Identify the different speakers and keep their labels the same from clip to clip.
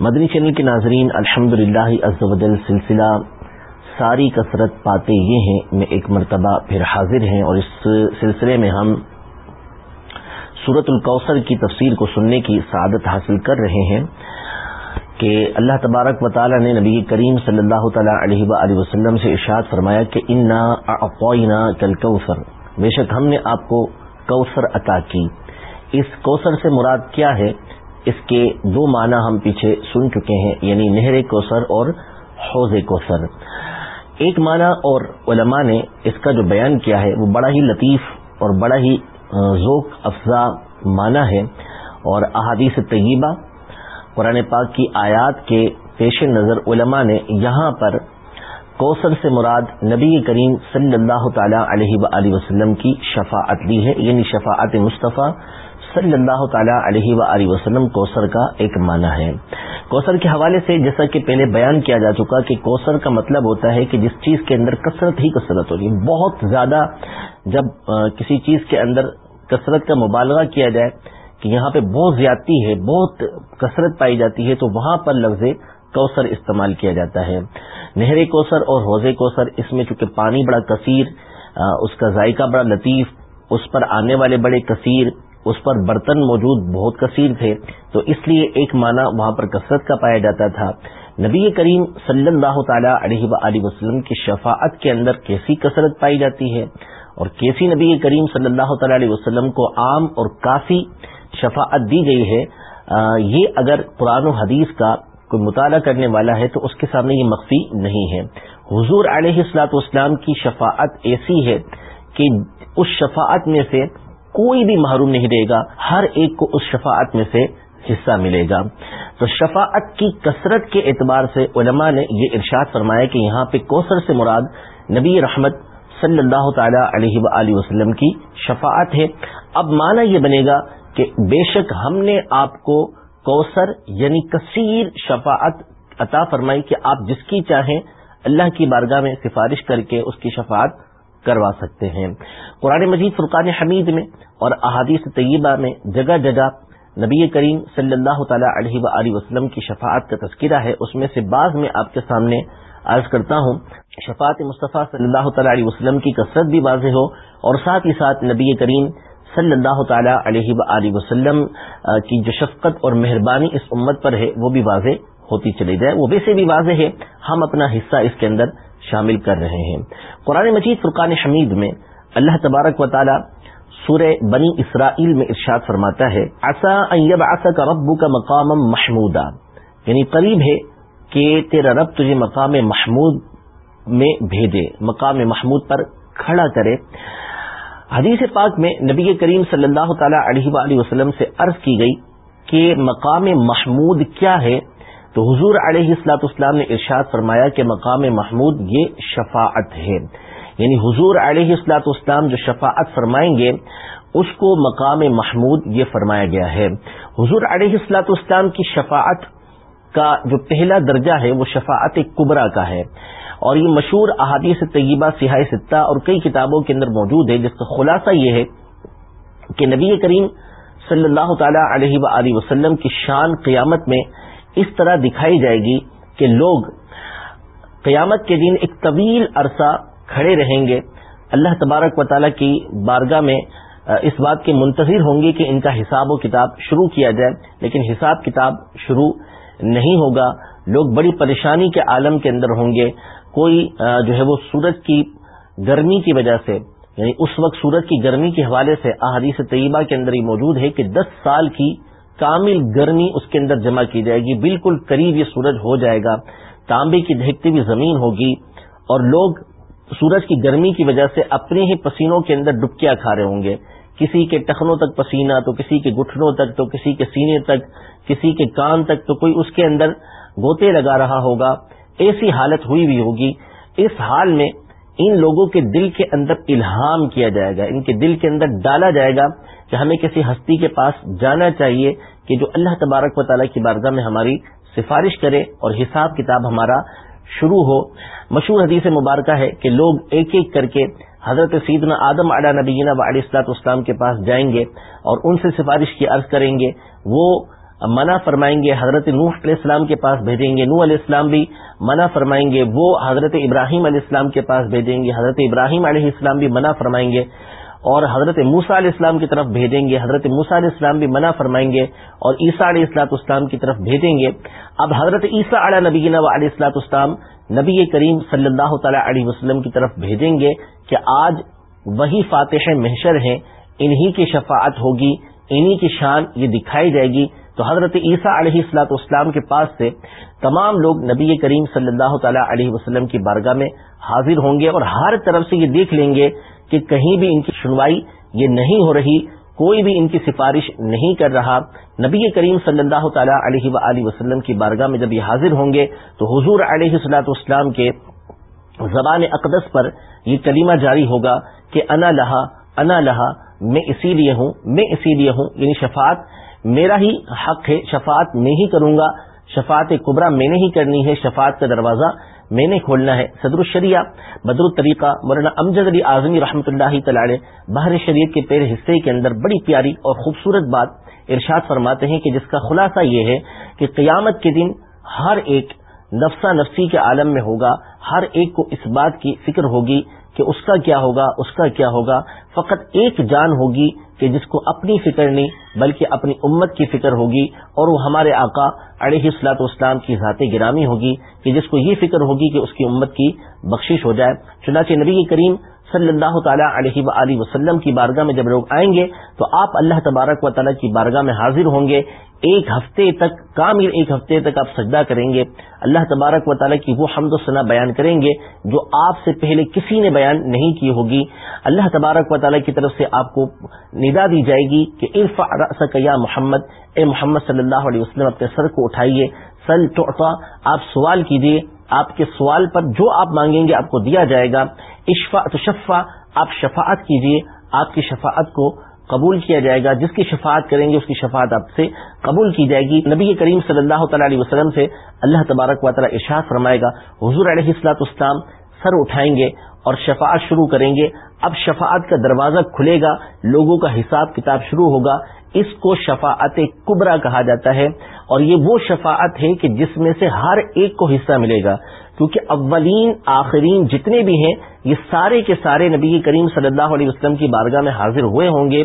Speaker 1: مدنی channel کے ناظرین الحمد للہ سلسلہ ساری کثرت پاتے یہ ہیں، میں ایک مرتبہ پھر حاضر ہیں اور اس سلسلے میں ہم سورت القوثر کی تفسیر کو سننے کی سعادت حاصل کر رہے ہیں کہ اللہ تبارک و تعالی نے نبی کریم صلی اللہ تعالی علیہ و وسلم سے ارشاد فرمایا کہ انا کل کوثر بے شک ہم نے آپ کو کوثر عطا کی۔ اس کوثر سے مراد کیا ہے؟ اس کے دو معنی ہم پیچھے سن چکے ہیں یعنی نہر کوثر اور حوض کوثر۔ ایک معنی اور علماء نے اس کا جو بیان کیا ہے، وہ بڑا ہی لطیف اور بڑا ہی ذوق افزا معنی ہے۔ اور احادیث طیبہ، قرآن پاک کی آیات کے پیش نظر علماء نے یہاں پر کوثر سے مراد نبی کریم صلی اللہ تعالی علیہ و وسلم کی شفاعت لی ہے یعنی شفاعت مصطفیٰ صلی اللہ تعالیٰ علیہ و وسلم کوثر کا ایک معنی ہے۔ کوثر کے حوالے سے جیسا کہ پہلے بیان کیا جا چکا کہ کوثر کا مطلب ہوتا ہے کہ جس چیز کے اندر کثرت ہی کثرت ہوتی یعنی ہے بہت زیادہ جب کسی چیز کے اندر کثرت کا مبالغہ کیا جائے کہ یہاں پہ بہت زیادتی ہے، بہت کثرت پائی جاتی ہے، تو وہاں پر لفظ کوثر استعمال کیا جاتا ہے۔ نہر کوثر اور حوض کوثر، اس میں چونکہ پانی بڑا کثیر اس کا ذائقہ بڑا لطیف، اس پر آنے والے بڑے کثیر اس پر برتن موجود بہت کثیر تھے، تو اس لیے ایک معنی وہاں پر کثرت کا پایا جاتا تھا۔ نبی کریم صلی اللہ تعالی علیہ و وسلم کی شفاعت کے اندر کیسی کثرت پائی جاتی ہے اور کیسی نبی کریم صلی اللہ تعالی علیہ وسلم کو عام اور کافی شفاعت دی گئی ہے یہ اگر قرآن و حدیث کا کوئی مطالعہ کرنے والا ہے تو اس کے سامنے یہ مخفی نہیں ہے۔ حضور علیہ السلاط اسلام کی شفاعت ایسی ہے کہ اس شفاعت میں سے کوئی بھی محروم نہیں رہے گا، ہر ایک کو اس شفاعت میں سے حصہ ملے گا۔ تو شفاعت کی کثرت کے اعتبار سے علماء نے یہ ارشاد فرمایا کہ یہاں پہ کوثر سے مراد نبی رحمت صلی اللہ تعالی علیہ و وسلم کی شفاعت ہے۔ اب معنی یہ بنے گا کہ بے شک ہم نے آپ کو کوثر یعنی کثیر شفاعت عطا فرمائی کہ آپ جس کی چاہیں اللہ کی بارگاہ میں سفارش کر کے اس کی شفاعت کروا سکتے ہیں۔ قرآن مجید فرقان حمید میں اور احادیث طیبہ میں جگہ جگہ نبی کریم صلی اللہ تعالی علیہ و وسلم کی شفاعت کا تذکرہ ہے۔ اس میں سے بعض میں آپ کے سامنے عرض کرتا ہوں، شفاعت مصطفیٰ صلی اللہ تعالی علیہ وسلم کی کثرت بھی واضح ہو اور ساتھ ہی ساتھ نبی کریم صلی اللہ تعالی علیہ و وسلم کی جو شفقت اور مہربانی اس امت پر ہے، وہ بھی واضح ہوتی چلی جائے۔ وہ ویسے بھی واضح ہے، ہم اپنا حصہ اس کے اندر شامل کر رہے ہیں۔ قرآن مجید فرقان حمید میں اللہ تبارک و تعالی سورہ بنی اسرائیل میں ارشاد فرماتا ہے کا ربو کا مقام محمودہ یعنی قریب ہے کہ تیرا رب تجھے مقام محمود میں بھیجے، مقام محمود پر کھڑا کرے۔ حدیث پاک میں نبی کریم صلی اللہ تعالی علیہ وآلہ وسلم سے عرض کی گئی کہ مقام محمود کیا ہے؟ تو حضور علیہ السلاط اسلام نے ارشاد فرمایا کہ مقام محمود یہ شفاعت ہے۔ یعنی حضور علیہ السلاط اسلام جو شفاعت فرمائیں گے، اس کو مقام محمود یہ فرمایا گیا ہے۔ حضور علیہ السلاط اسلام کی شفاعت کا جو پہلا درجہ ہے، وہ شفاعت کبرا کا ہے۔ اور یہ مشہور احادیث طیبہ سیاح ستہ اور کئی کتابوں کے اندر موجود ہے۔ جس کا خلاصہ یہ ہے کہ نبی کریم صلی اللہ تعالی علیہ و وسلم کی شان قیامت میں اس طرح دکھائی جائے گی کہ لوگ قیامت کے دن ایک طویل عرصہ کھڑے رہیں گے۔ اللہ تبارک و تعالیٰ کی بارگاہ میں اس بات کے منتظر ہوں گے کہ ان کا حساب و کتاب شروع کیا جائے، لیکن حساب کتاب شروع نہیں ہوگا۔ لوگ بڑی پریشانی کے عالم کے اندر ہوں گے۔ کوئی جو ہے وہ سورج کی گرمی کی وجہ سے یعنی اس وقت سورج کی گرمی کے حوالے سے احادیث طیبہ کے اندر ہی موجود ہے کہ دس سال کی کامل گرمی اس کے اندر جمع کی جائے گی۔ بالکل قریب یہ سورج ہو جائے گا۔ تانبے کی دہکتی ہوئی زمین ہوگی اور لوگ سورج کی گرمی کی وجہ سے اپنے ہی پسینوں کے اندر ڈبکیاں کھا رہے ہوں گے۔ کسی کے ٹخنوں تک پسینہ، تو کسی کے گٹھنوں تک، تو کسی کے سینے تک، کسی کے کان تک، تو کوئی اس کے اندر گوتے لگا رہا ہوگا۔ ایسی حالت ہوئی بھی ہوگی۔ اس حال میں ان لوگوں کے دل کے اندر الہام کیا جائے گا۔ ان کے دل کے اندر ڈالا جائے گا کہ ہمیں کسی ہستی کے پاس جانا چاہیے کہ جو اللہ تبارک و تعالیٰ کی بارگاہ میں ہماری سفارش کرے اور حساب کتاب ہمارا شروع ہو۔ مشہور حدیث مبارکہ ہے کہ لوگ ایک ایک کر کے حضرت سیدنا آدم علیہ نبینہ و علیہ السلاط اسلام کے پاس جائیں گے اور ان سے سفارش کی عرض کریں گے۔ وہ منع فرمائیں گے، حضرت نوح علیہ السلام کے پاس بھیجیں گے۔ نوح علیہ السلام بھی منع فرمائیں گے۔ وہ حضرت ابراہیم علیہ السلام کے پاس بھیجیں گے۔ حضرت ابراہیم علیہ السلام بھی منع فرمائیں گے۔ اور حضرت موسا علیہ السلام کی طرف بھیجیں گے، حضرت موسا علیہ السلام بھی منع فرمائیں گے اور عیسیٰ علیہ السلاط اسلام کی طرف بھیجیں گے۔ اب حضرت عیسیٰ علیہ نبی و علیہ السلاط اسلام نبی کریم صلی اللہ تعالی علیہ وسلم کی طرف بھیجیں گے کہ آج وہی فاتح محشر ہیں، انہی کی شفاعت ہوگی، انہی کی شان یہ دکھائی جائے گی۔ تو حضرت عیسیٰ علیہ السلاط اسلام کے پاس سے تمام لوگ نبی کریم صلی اللہ تعالی علیہ وسلم کی بارگاہ میں حاضر ہوں گے اور ہر طرف سے یہ دیکھ لیں گے کہ کہیں بھی ان کی سنوائی یہ نہیں ہو رہی، کوئی بھی ان کی سفارش نہیں کر رہا۔ نبی کریم صلی اللہ تعالی علیہ و وسلم کی بارگاہ میں جب یہ حاضر ہوں گے تو حضور علیہ السلاط اسلام کے زبان اقدس پر یہ کلمہ جاری ہوگا کہ انا لہا انا لہا، میں اسی لیے ہوں، میں اسی لیے ہوں۔ یعنی شفاعت میرا ہی حق ہے، شفاعت میں ہی کروں گا، شفاعت قبرا میں نے ہی کرنی ہے، شفاعت کا دروازہ میں نے کھولنا ہے صدر الشریعہ، بدر الطریقہ، مولانا امجد علی اعظمی رحمۃ اللہ تعالی بحر شریعت کے پیر حصے کے اندر بڑی پیاری اور خوبصورت بات ارشاد فرماتے ہیں کہ جس کا خلاصہ یہ ہے کہ قیامت کے دن ہر ایک نفسا نفسی کے عالم میں ہوگا، ہر ایک کو اس بات کی فکر ہوگی کہ اس کا کیا ہوگا، اس کا کیا ہوگا۔ فقط ایک جان ہوگی کہ جس کو اپنی فکر نہیں، بلکہ اپنی امت کی فکر ہوگی اور وہ ہمارے آقا علیہ السلاط اسلام کی ذات گرامی ہوگی کہ جس کو یہ فکر ہوگی کہ اس کی امت کی بخشش ہو جائے۔ چنانچہ نبی کریم صلی اللہ تعالیٰ علیہ و وسلم کی بارگاہ میں جب لوگ آئیں گے تو آپ اللہ تبارک و تعالیٰ کی بارگاہ میں حاضر ہوں گے ایک ہفتے تک، کامل ایک ہفتے تک آپ سجدہ کریں گے۔ اللہ تبارک و تعالیٰ کی وہ حمد و ثنا بیان کریں گے جو آپ سے پہلے کسی نے بیان نہیں کی ہوگی۔ اللہ تبارک و تعالیٰ کی طرف سے آپ کو ندا دی جائے گی کہ عرف یا محمد، اے محمد صلی اللہ علیہ وسلم، اپنے سر کو اٹھائیے۔ سل ٹوٹا آپ سوال کیجیے۔ آپ کے سوال پر جو آپ مانگیں گے، آپ کو دیا جائے گا۔ اشفا تو شفا آپ شفاعت کیجیے۔ آپ کی شفاعت کو قبول کیا جائے گا، جس کی شفاعت کریں گے، اس کی شفاعت آپ سے قبول کی جائے گی۔ نبی کریم صلی اللہ تعالی علیہ وسلم سے اللہ تبارک و تعالیٰ ارشاد فرمائے گا، حضور علیہ السلاط اسلام سر اٹھائیں گے اور شفاعت شروع کریں گے۔ اب شفاعت کا دروازہ کھلے گا، لوگوں کا حساب کتاب شروع ہوگا۔ اس کو شفاعت کبرا کہا جاتا ہے اور یہ وہ شفاعت ہے کہ جس میں سے ہر ایک کو حصہ ملے گا۔ کیونکہ اولین، آخرین جتنے بھی ہیں، یہ سارے کے سارے نبی کریم صلی اللہ علیہ وسلم کی بارگاہ میں حاضر ہوئے ہوں گے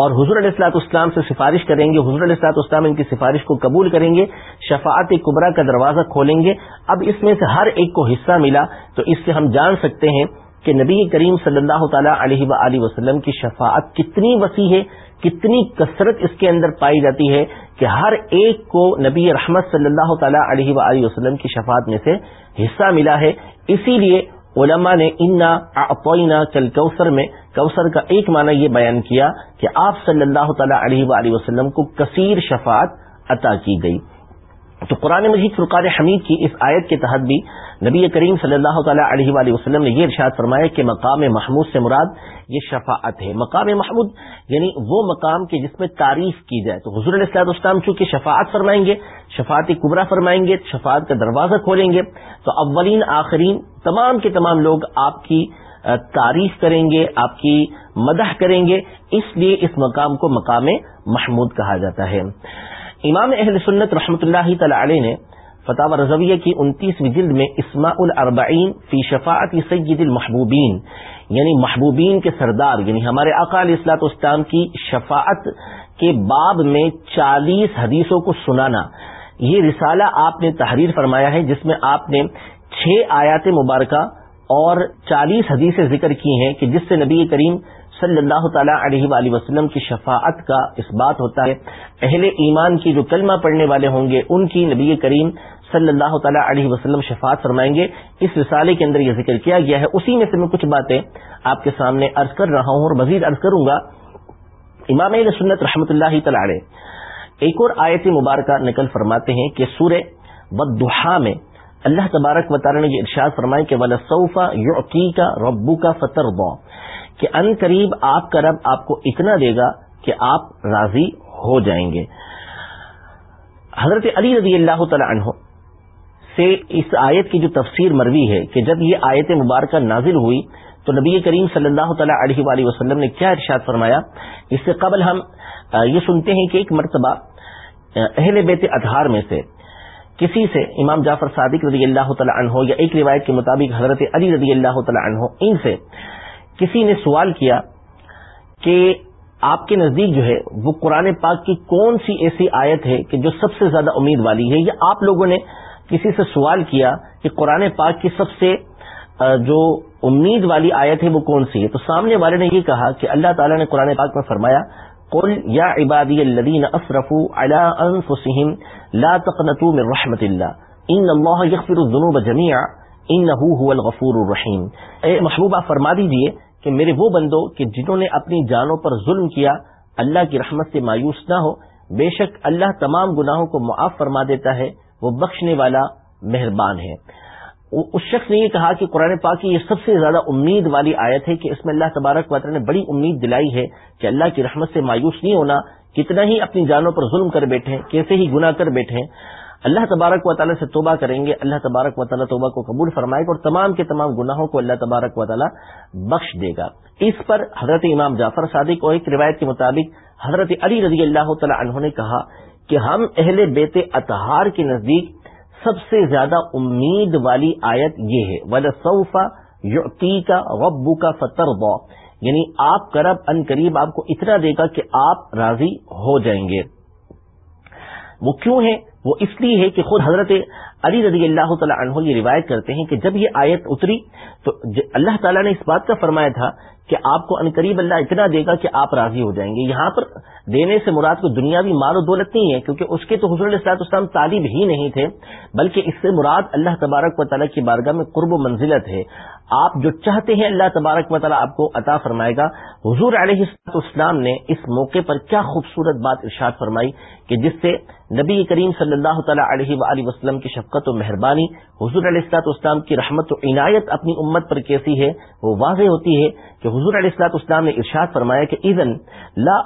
Speaker 1: اور حضور علیہ السلاط اسلام سے سفارش کریں گے، حضور علیہ السلاط اسلام ان کی سفارش کو قبول کریں گے، شفاعت کبرا کا دروازہ کھولیں گے۔ اب اس میں سے ہر ایک کو حصہ ملا تو اس سے ہم جان سکتے ہیں کہ نبی کریم صلی اللہ تعالیٰ علیہ و وسلم کی شفاعت کتنی وسیع ہے کتنی کثرت اس کے اندر پائی جاتی ہے کہ ہر ایک کو نبی رحمت صلی اللہ تعالیٰ علیہ و وسلم کی شفاعت میں سے حصہ ملا ہے۔ اسی لیے علماء نے انا اپوئینا کل کوثر میں کوثر کا ایک معنی یہ بیان کیا کہ آپ صلی اللہ تعالیٰ علیہ و وسلم کو کثیر شفاعت عطا کی گئی۔ تو قرآن مجید فرقان حمید کی اس آیت کے تحت بھی نبی کریم صلی اللہ تعالیٰ علیہ وآلہ وسلم نے یہ ارشاد فرمایا کہ مقام محمود سے مراد یہ شفاعت ہے۔ مقام محمود یعنی وہ مقام کے جس میں تعریف کی جائے۔ تو حضور علیہ السلام اسلام چونکہ شفاعت فرمائیں گے، شفاعت قبرا فرمائیں گے، شفاعت کا دروازہ کھولیں گے، تو اولین آخرین تمام کے تمام لوگ آپ کی تعریف کریں گے، آپ کی مدح کریں گے۔ اس لیے اس مقام کو مقام محمود کہا جاتا ہے۔ امام اہل سنت رحمۃ اللہ تعالی علیہ نے فتح رضویہ کی انتیسویں جلد میں اسماء الاربعین فی شفاعت سید المحبوبین یعنی محبوبین کے سردار یعنی ہمارے اقال اصلاط اسلام کی شفاعت کے باب میں چالیس حدیثوں کو سنانا۔ یہ رسالہ آپ نے تحریر فرمایا ہے، جس میں آپ نے چھ آیات مبارکہ اور چالیس حدیثیں ذکر کی ہیں کہ جس سے نبی کریم صلی اللہ تعالیٰ علیہ وآلہ وسلم کی شفاعت کا اس بات ہوتا ہے، اہل ایمان کی جو کلمہ پڑھنے والے ہوں گے، ان کی نبی کریم صلی اللہ تعالیٰ علیہ وسلم شفاعت فرمائیں گے۔ اس رسالے کے اندر یہ ذکر کیا گیا ہے۔ اسی میں سے میں کچھ باتیں آپ کے سامنے عرض کر رہا ہوں اور مزید عرض کروں گا۔ امام سنت رحمۃ اللہ تعالی ایک اور آیت مبارکہ نقل فرماتے ہیں کہ سورہ بدحا میں اللہ تبارک و تعالی نے یہ ارشاد فرمائے کہ ولاسوفا یوقی کا ربو کا فتر کہ ان قریب آپ کا رب آپ کو اتنا دے گا کہ آپ راضی ہو جائیں گے۔ حضرت علی رضی اللہ تعالی عنہ سے اس آیت کی جو تفسیر مروی ہے کہ جب یہ آیت مبارکہ نازل ہوئی تو نبی کریم صلی اللہ تعالیٰ علیہ وآلہ وسلم نے کیا ارشاد فرمایا۔ اس سے قبل ہم یہ سنتے ہیں کہ ایک مرتبہ اہل بیت اطہار میں سے کسی سے امام جعفر صادق رضی اللہ تعالیٰ عنہ یا ایک روایت کے مطابق حضرت علی رضی اللہ تعالیٰ عنہ، ان سے کسی نے سوال کیا کہ آپ کے نزدیک جو ہے وہ قرآن پاک کی کون سی ایسی آیت ہے کہ جو سب سے زیادہ امید والی ہے؟ یا آپ لوگوں نے کسی سے سوال کیا کہ قرآن پاک کی سب سے جو امید والی آیت ہے وہ کون سی ہے؟ تو سامنے والے نے یہ کہا کہ اللہ تعالیٰ نے قرآن پاک میں فرمایا، قل یا عبادی الذین اسرفوا علی انفسهم لا تقنطوا من رحمت اللہ، ان اللہ یغفر الذنوب جميعا انه هو الغفور الرحیم۔ اے محبوبہ فرما دیجیے کہ میرے وہ بندو کہ جنہوں نے اپنی جانوں پر ظلم کیا، اللہ کی رحمت سے مایوس نہ ہو، بے شک اللہ تمام گناہوں کو معاف فرما دیتا ہے، وہ بخشنے والا مہربان ہے۔ اس شخص نے یہ کہا کہ قرآن پاک کی یہ سب سے زیادہ امید والی آیت ہے کہ اس میں اللہ تبارک وطر نے بڑی امید دلائی ہے کہ اللہ کی رحمت سے مایوس نہیں ہونا، کتنا ہی اپنی جانوں پر ظلم کر بیٹھے، کیسے ہی گنا کر بیٹھے۔ اللہ تبارک و تعالیٰ سے توبہ کریں گے، اللہ تبارک و تعالیٰ توبہ کو قبول فرمائے گا اور تمام کے تمام گناہوں کو اللہ تبارک و تعالیٰ بخش دے گا۔ اس پر حضرت امام جعفر صادق اور ایک روایت کے مطابق حضرت علی رضی اللہ تعالیٰ عنہ نے کہا کہ ہم اہل بیت اطہار کے نزدیک سب سے زیادہ امید والی آیت یہ ہے ولاسوفا یوتی کا غبو کا فتر یعنی آپ کرب ان قریب آپ کو اتنا دے گا کہ آپ راضی ہو جائیں گے۔ وہ کیوں ہے وہ اس لیے ہے کہ خود حضرت علی رضی اللہ تعالیٰ عنہ یہ روایت کرتے ہیں کہ جب یہ آیت اتری تو اللہ تعالیٰ نے اس بات کا فرمایا تھا کہ آپ کو انقریب اللہ اتنا دے گا کہ آپ راضی ہو جائیں گے۔ یہاں پر دینے سے مراد کو دنیاوی مال و دولت نہیں ہے کیونکہ اس کے تو حضور السلاط اسلام طالب ہی نہیں تھے، بلکہ اس سے مراد اللہ تبارک و تعالیٰ کی بارگاہ میں قرب و منزلت ہے۔ آپ جو چاہتے ہیں اللہ تبارک و تعالیٰ آپ کو عطا فرمائے گا۔ حضور علیہ اسلام نے اس موقع پر کیا خوبصورت بات ارشاد فرمائی کہ جس سے نبی کریم صلی اللہ تعالیٰ علیہ وآلہ وسلم کی شفقت و مہربانی، حضور علیہ السلاط اسلام کی رحمت و عنایت اپنی امت پر کیسی ہے، وہ واضح ہوتی ہے کہ حضور علیہ السلاط اسلام نے ارشاد فرمایا کہ ایزن لا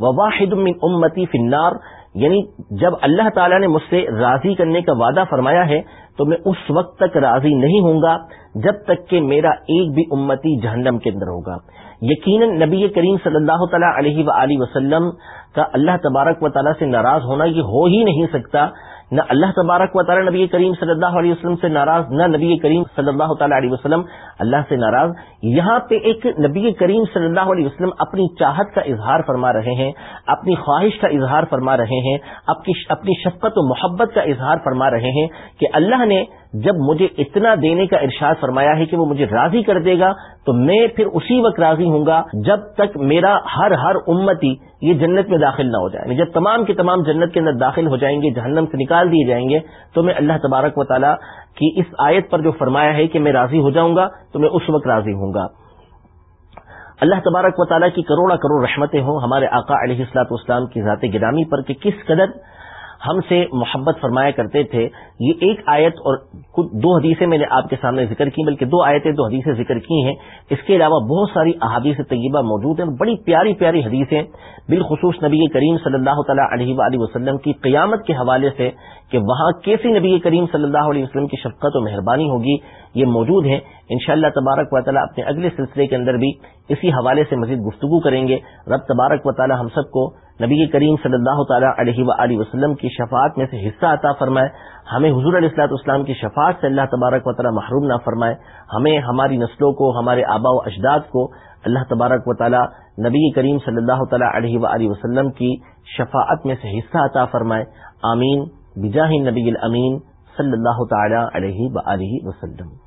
Speaker 1: واحد من امتی فنار یعنی جب اللہ تعالیٰ نے مجھ سے راضی کرنے کا وعدہ فرمایا ہے تو میں اس وقت تک راضی نہیں ہوں گا جب تک کہ میرا ایک بھی امتی جہنم کے اندر ہوگا۔ یقیناً نبی کریم صلی اللہ تعالیٰ علیہ و وسلم کا اللہ تبارک و تعالیٰ سے ناراض ہونا یہ ہو ہی نہیں سکتا نہ اللہ تبارک و تعالیٰ نبی کریم صلی اللہ علیہ وسلم سے ناراض، نہ نبی کریم صلی اللہ تعالیٰ علیہ وسلم، اللہ سے ناراض۔ یہاں پہ ایک نبی کریم صلی اللہ علیہ وسلم اپنی چاہت کا اظہار فرما رہے ہیں، اپنی خواہش کا اظہار فرما رہے ہیں، اپنی شفقت و محبت کا اظہار فرما رہے ہیں کہ اللہ نے جب مجھے اتنا دینے کا ارشاد فرمایا ہے کہ وہ مجھے راضی کر دے گا، تو میں پھر اسی وقت راضی ہوں گا جب تک میرا ہر ہر امتی یہ جنت میں داخل نہ ہو جائے۔ یعنی جب تمام کے تمام جنت کے اندر داخل ہو جائیں گے، جہنم سے نکال دیے جائیں گے، تو میں اللہ تبارک و تعالیٰ کی اس آیت پر جو فرمایا ہے کہ میں راضی ہو جاؤں گا، تو میں اس وقت راضی ہوں گا۔ اللہ تبارک و تعالیٰ کی کروڑا کروڑ رحمتیں ہوں ہمارے آقا علیہ السلاط اسلام کی ذات گرامی پر کہ کس قدر ہم سے محبت فرمایا کرتے تھے، یہ ایک آیت اور دو حدیثیں میں نے آپ کے سامنے ذکر کی، بلکہ دو آیتیں، دو حدیثیں ذکر کی ہیں۔ اس کے علاوہ بہت ساری احادیث طیبہ موجود ہیں، بڑی پیاری پیاری حدیثیں۔ بالخصوص نبی کریم صلی اللہ تعالیٰ علیہ وآلہ وسلم کی قیامت کے حوالے سے کہ وہاں کیسی نبی کریم صلی اللہ علیہ وسلم کی شفقت و مہربانی ہوگی۔ یہ موجود ہیں۔ انشاءاللہ تبارک و تعالیٰ اپنے اگلے سلسلے کے اندر بھی اسی حوالے سے مزید گفتگو کریں گے۔ رب تبارک و تعالیٰ ہم سب کو نبی کریم صلی اللہ تعالیٰ علیہ و وسلم کی شفاعت میں سے حصہ عطا فرمائے۔ ہمیں حضور علیہ السلاط اسلام کی شفاعت سے اللہ تبارک و تعالیٰ محروم نہ فرمائے۔ ہمیں ہماری نسلوں کو، ہمارے آبا و اجداد کو اللہ تبارک و تعالیٰ نبی کریم صلی اللہ تعالیٰ علیہ و وسلم کی شفاعت میں سے حصہ عطا فرمائے۔ آمین۔ بجاہ نبی الامین صلی اللہ تعالیٰ علیہ و وسلم۔